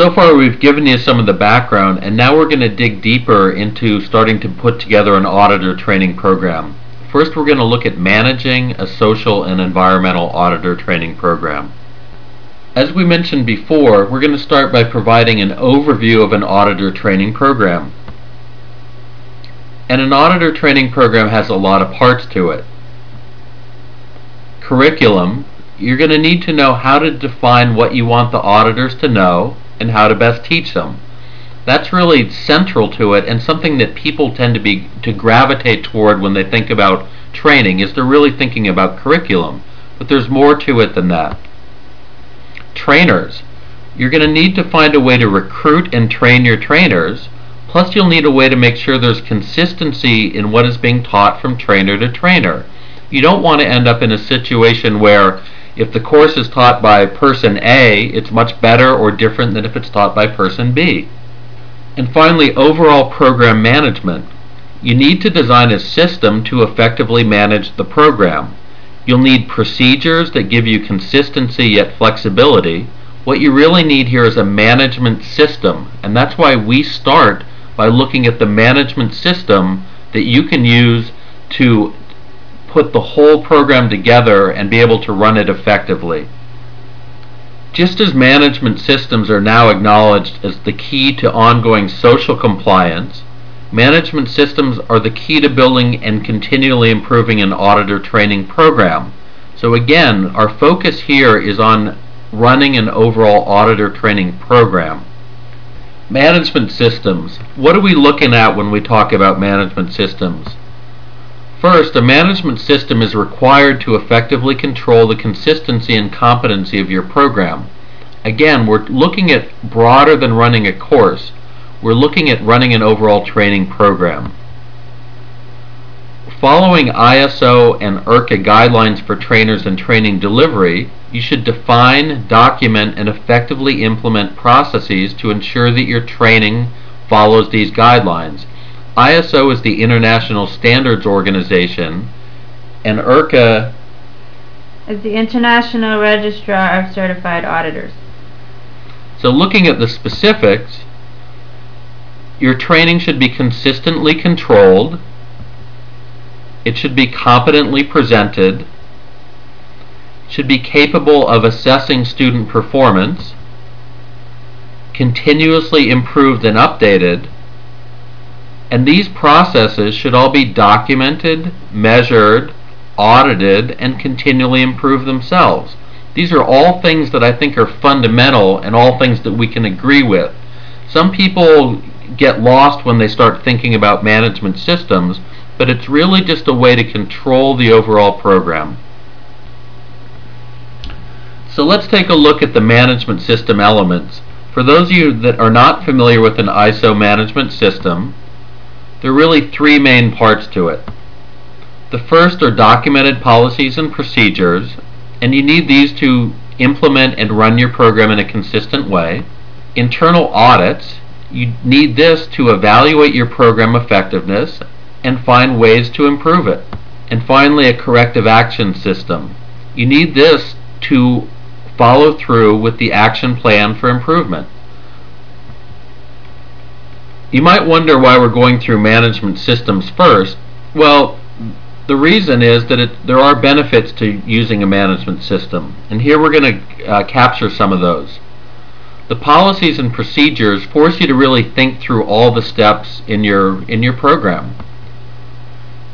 So far we've given you some of the background and now we're going to dig deeper into starting to put together an auditor training program. First we're going to look at managing a social and environmental auditor training program. As we mentioned before, we're going to start by providing an overview of an auditor training program. And an auditor training program has a lot of parts to it. Curriculum, you're going to need to know how to define what you want the auditors to know and how to best teach them. That's really central to it and something that people tend to be to gravitate toward when they think about training is they're really thinking about curriculum. But there's more to it than that. Trainers. You're going to need to find a way to recruit and train your trainers Plus you'll need a way to make sure there's consistency in what is being taught from trainer to trainer. You don't want to end up in a situation where if the course is taught by person A, it's much better or different than if it's taught by person B. And finally, overall program management. You need to design a system to effectively manage the program. You'll need procedures that give you consistency yet flexibility. What you really need here is a management system, and that's why we start by looking at the management system that you can use to put the whole program together and be able to run it effectively. Just as management systems are now acknowledged as the key to ongoing social compliance, management systems are the key to building and continually improving an auditor training program. So again, our focus here is on running an overall auditor training program. Management systems. What are we looking at when we talk about management systems? First, a management system is required to effectively control the consistency and competency of your program. Again, we're looking at broader than running a course. We're looking at running an overall training program. Following ISO and IRCA guidelines for trainers and training delivery, you should define, document, and effectively implement processes to ensure that your training follows these guidelines. ISO is the International Standards Organization, and IRCA is the International Registrar of Certified Auditors. So looking at the specifics, your training should be consistently controlled, it should be competently presented, should be capable of assessing student performance, continuously improved and updated, and these processes should all be documented, measured, audited, and continually improve themselves. These are all things that I think are fundamental and all things that we can agree with. Some people get lost when they start thinking about management systems but it's really just a way to control the overall program. So let's take a look at the management system elements. For those of you that are not familiar with an ISO management system, there are really three main parts to it. The first are documented policies and procedures, and you need these to implement and run your program in a consistent way. Internal audits, you need this to evaluate your program effectiveness and find ways to improve it. And finally, a corrective action system. You need this to follow through with the action plan for improvement. You might wonder why we're going through management systems first. Well, the reason is that it, there are benefits to using a management system, and here we're going to uh, capture some of those. The policies and procedures force you to really think through all the steps in your in your program.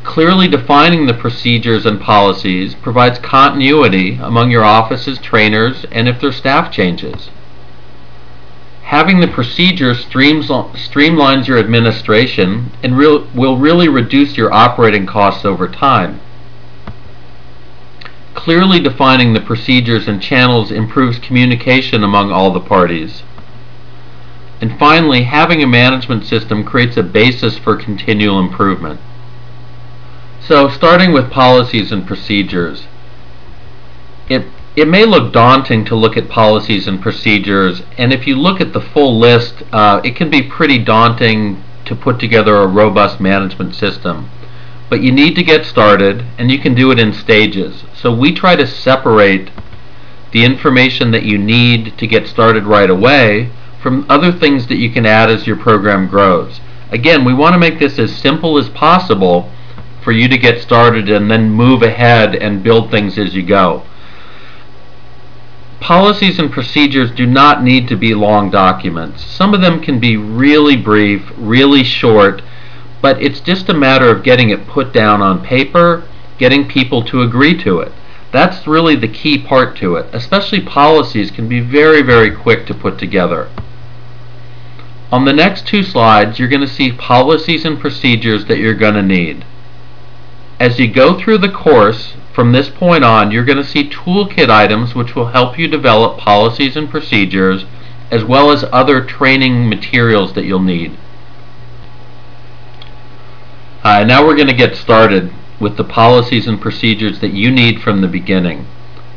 Clearly defining the procedures and policies provides continuity among your office's trainers and if their staff changes. Having the procedure streamlines your administration and real, will really reduce your operating costs over time. Clearly defining the procedures and channels improves communication among all the parties. And finally, having a management system creates a basis for continual improvement. So starting with policies and procedures, it, it may look daunting to look at policies and procedures, and if you look at the full list, uh, it can be pretty daunting to put together a robust management system. But you need to get started, and you can do it in stages. So we try to separate the information that you need to get started right away from other things that you can add as your program grows. Again, we want to make this as simple as possible for you to get started and then move ahead and build things as you go. Policies and procedures do not need to be long documents. Some of them can be really brief, really short, but it's just a matter of getting it put down on paper, getting people to agree to it. That's really the key part to it. Especially policies can be very, very quick to put together. On the next two slides, you're going to see policies and procedures that you're going to need. As you go through the course, from this point on, you're going to see toolkit items which will help you develop policies and procedures, as well as other training materials that you'll need. Uh, now we're going to get started with the policies and procedures that you need from the beginning.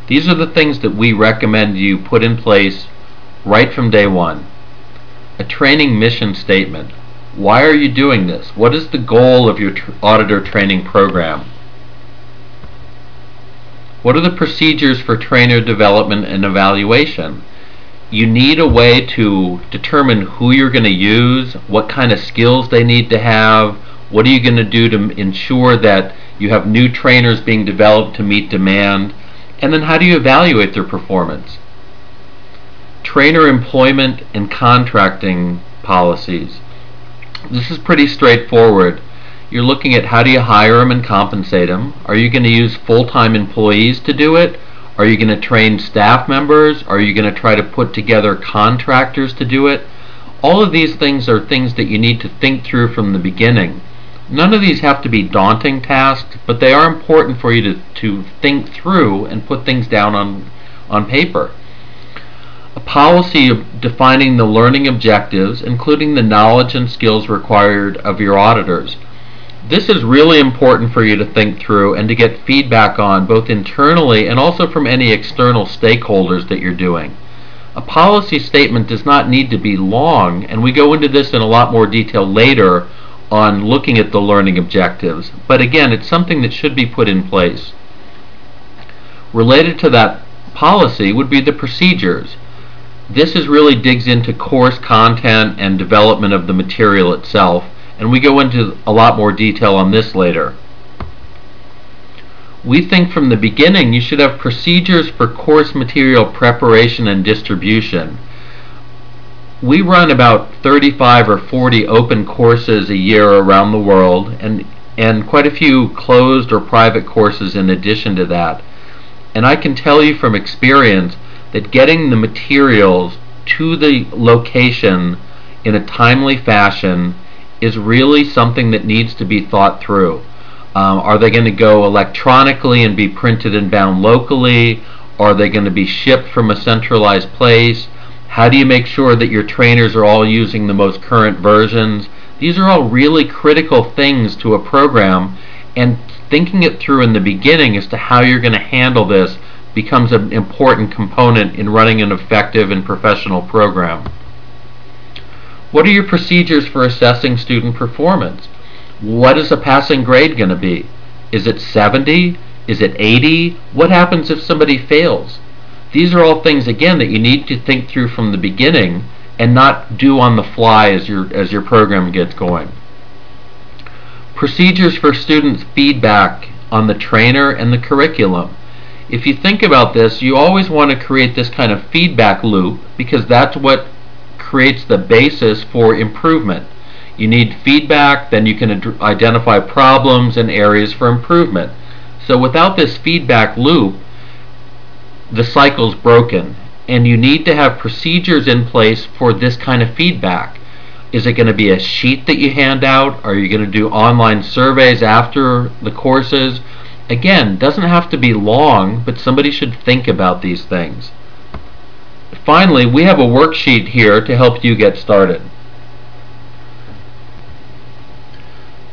These are the things that we recommend you put in place right from day one. A training mission statement. Why are you doing this? What is the goal of your tr auditor training program? What are the procedures for trainer development and evaluation? You need a way to determine who you're going to use, what kind of skills they need to have, what are you going to do to ensure that you have new trainers being developed to meet demand, and then how do you evaluate their performance? Trainer employment and contracting policies. This is pretty straightforward. You're looking at how do you hire them and compensate them. Are you going to use full-time employees to do it? Are you going to train staff members? Are you going to try to put together contractors to do it? All of these things are things that you need to think through from the beginning. None of these have to be daunting tasks, but they are important for you to, to think through and put things down on, on paper a policy of defining the learning objectives, including the knowledge and skills required of your auditors. This is really important for you to think through and to get feedback on both internally and also from any external stakeholders that you're doing. A policy statement does not need to be long, and we go into this in a lot more detail later on looking at the learning objectives. But again, it's something that should be put in place. Related to that policy would be the procedures. This is really digs into course content and development of the material itself, and we go into a lot more detail on this later. We think from the beginning you should have procedures for course material preparation and distribution. We run about 35 or 40 open courses a year around the world and, and quite a few closed or private courses in addition to that. And I can tell you from experience that getting the materials to the location in a timely fashion is really something that needs to be thought through. Um, are they going to go electronically and be printed and bound locally? Are they going to be shipped from a centralized place? How do you make sure that your trainers are all using the most current versions? These are all really critical things to a program and thinking it through in the beginning as to how you're going to handle this becomes an important component in running an effective and professional program. What are your procedures for assessing student performance? What is a passing grade going to be? Is it 70? Is it 80? What happens if somebody fails? These are all things, again, that you need to think through from the beginning and not do on the fly as your, as your program gets going. Procedures for student feedback on the trainer and the curriculum if you think about this, you always want to create this kind of feedback loop because that's what creates the basis for improvement. You need feedback, then you can identify problems and areas for improvement. So without this feedback loop, the cycle's broken and you need to have procedures in place for this kind of feedback. Is it going to be a sheet that you hand out? Are you going to do online surveys after the courses? Again, doesn't have to be long, but somebody should think about these things. Finally, we have a worksheet here to help you get started.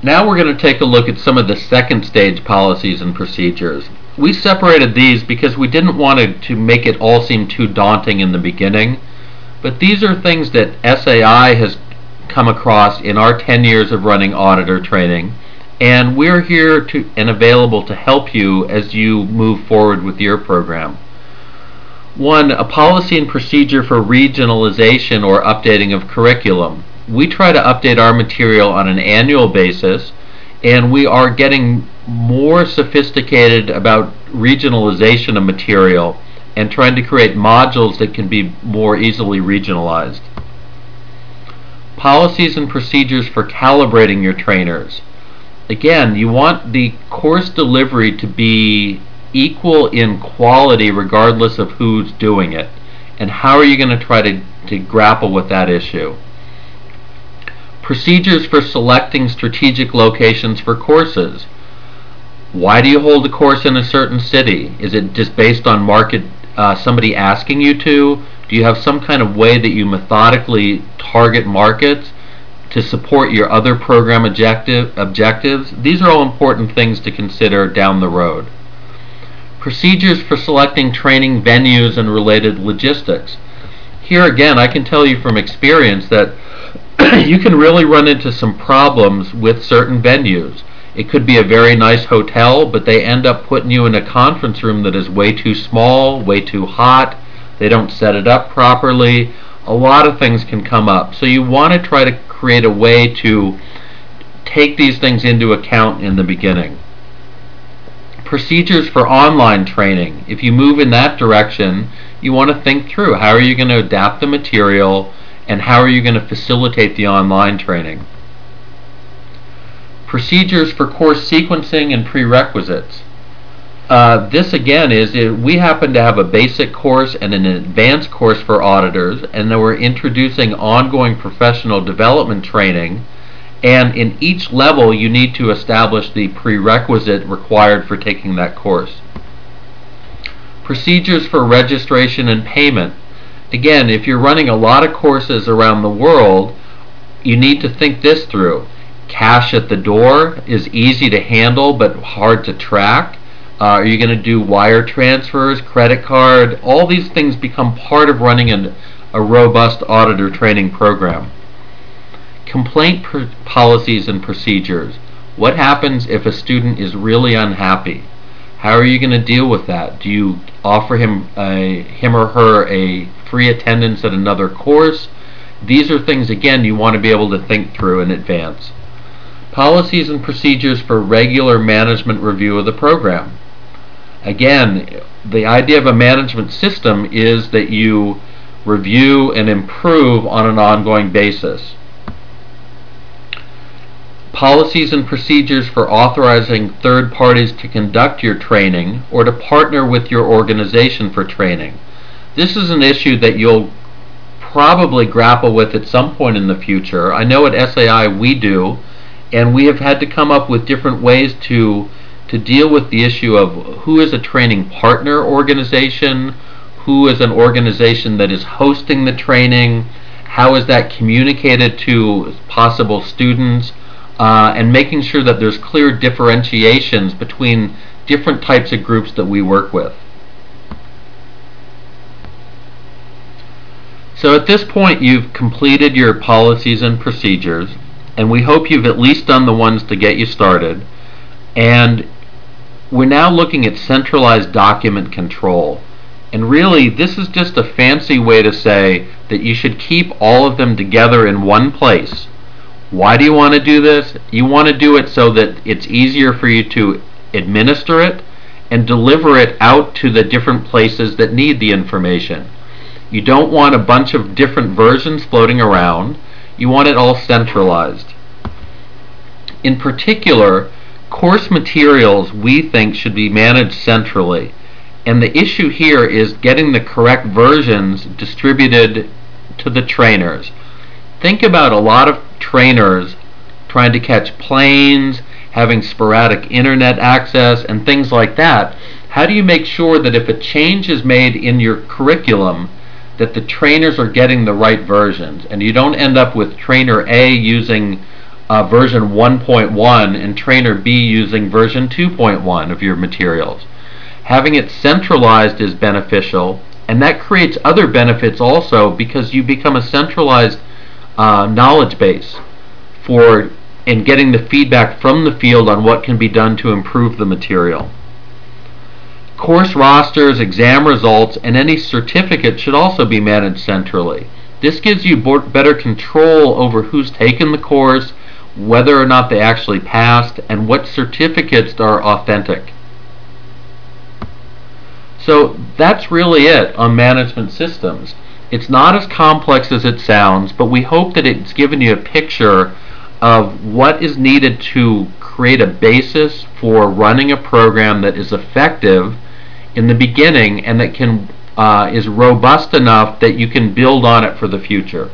Now we're going to take a look at some of the second stage policies and procedures. We separated these because we didn't want to make it all seem too daunting in the beginning, but these are things that SAI has come across in our 10 years of running auditor training and we're here to and available to help you as you move forward with your program. One, a policy and procedure for regionalization or updating of curriculum. We try to update our material on an annual basis, and we are getting more sophisticated about regionalization of material and trying to create modules that can be more easily regionalized. Policies and procedures for calibrating your trainers. Again, you want the course delivery to be equal in quality regardless of who's doing it. And how are you going to try to, to grapple with that issue? Procedures for selecting strategic locations for courses. Why do you hold a course in a certain city? Is it just based on market, uh, somebody asking you to? Do you have some kind of way that you methodically target markets to support your other program objective, objectives? These are all important things to consider down the road. Procedures for selecting training venues and related logistics. Here again, I can tell you from experience that you can really run into some problems with certain venues. It could be a very nice hotel, but they end up putting you in a conference room that is way too small, way too hot. They don't set it up properly. A lot of things can come up. So you want to try to create a way to take these things into account in the beginning. Procedures for online training. If you move in that direction, you want to think through how are you going to adapt the material and how are you going to facilitate the online training. Procedures for course sequencing and prerequisites. Uh, this again is we happen to have a basic course and an advanced course for auditors, and then we're introducing ongoing professional development training. And in each level, you need to establish the prerequisite required for taking that course. Procedures for registration and payment. Again, if you're running a lot of courses around the world, you need to think this through cash at the door is easy to handle but hard to track. Uh, are you going to do wire transfers, credit card? All these things become part of running an, a robust auditor training program. Complaint policies and procedures. What happens if a student is really unhappy? How are you going to deal with that? Do you offer him a, him or her a free attendance at another course? These are things again you want to be able to think through in advance. Policies and procedures for regular management review of the program. Again, the idea of a management system is that you review and improve on an ongoing basis. Policies and procedures for authorizing third parties to conduct your training or to partner with your organization for training. This is an issue that you'll probably grapple with at some point in the future. I know at SAI we do and we have had to come up with different ways to to deal with the issue of who is a training partner organization, who is an organization that is hosting the training, how is that communicated to possible students, uh, and making sure that there's clear differentiations between different types of groups that we work with. So at this point you've completed your policies and procedures and we hope you've at least done the ones to get you started. And we're now looking at centralized document control. And really, this is just a fancy way to say that you should keep all of them together in one place. Why do you want to do this? You want to do it so that it's easier for you to administer it and deliver it out to the different places that need the information. You don't want a bunch of different versions floating around. You want it all centralized. In particular, course materials we think should be managed centrally. And the issue here is getting the correct versions distributed to the trainers. Think about a lot of trainers trying to catch planes, having sporadic internet access, and things like that. How do you make sure that if a change is made in your curriculum, that the trainers are getting the right versions and you don't end up with trainer A using uh, version 1.1 and trainer B using version 2.1 of your materials. Having it centralized is beneficial and that creates other benefits also because you become a centralized uh, knowledge base for and getting the feedback from the field on what can be done to improve the material. Course rosters, exam results, and any certificates should also be managed centrally. This gives you better control over who's taken the course, whether or not they actually passed, and what certificates are authentic. So that's really it on management systems. It's not as complex as it sounds, but we hope that it's given you a picture of what is needed to create a basis for running a program that is effective in the beginning and that can uh, is robust enough that you can build on it for the future.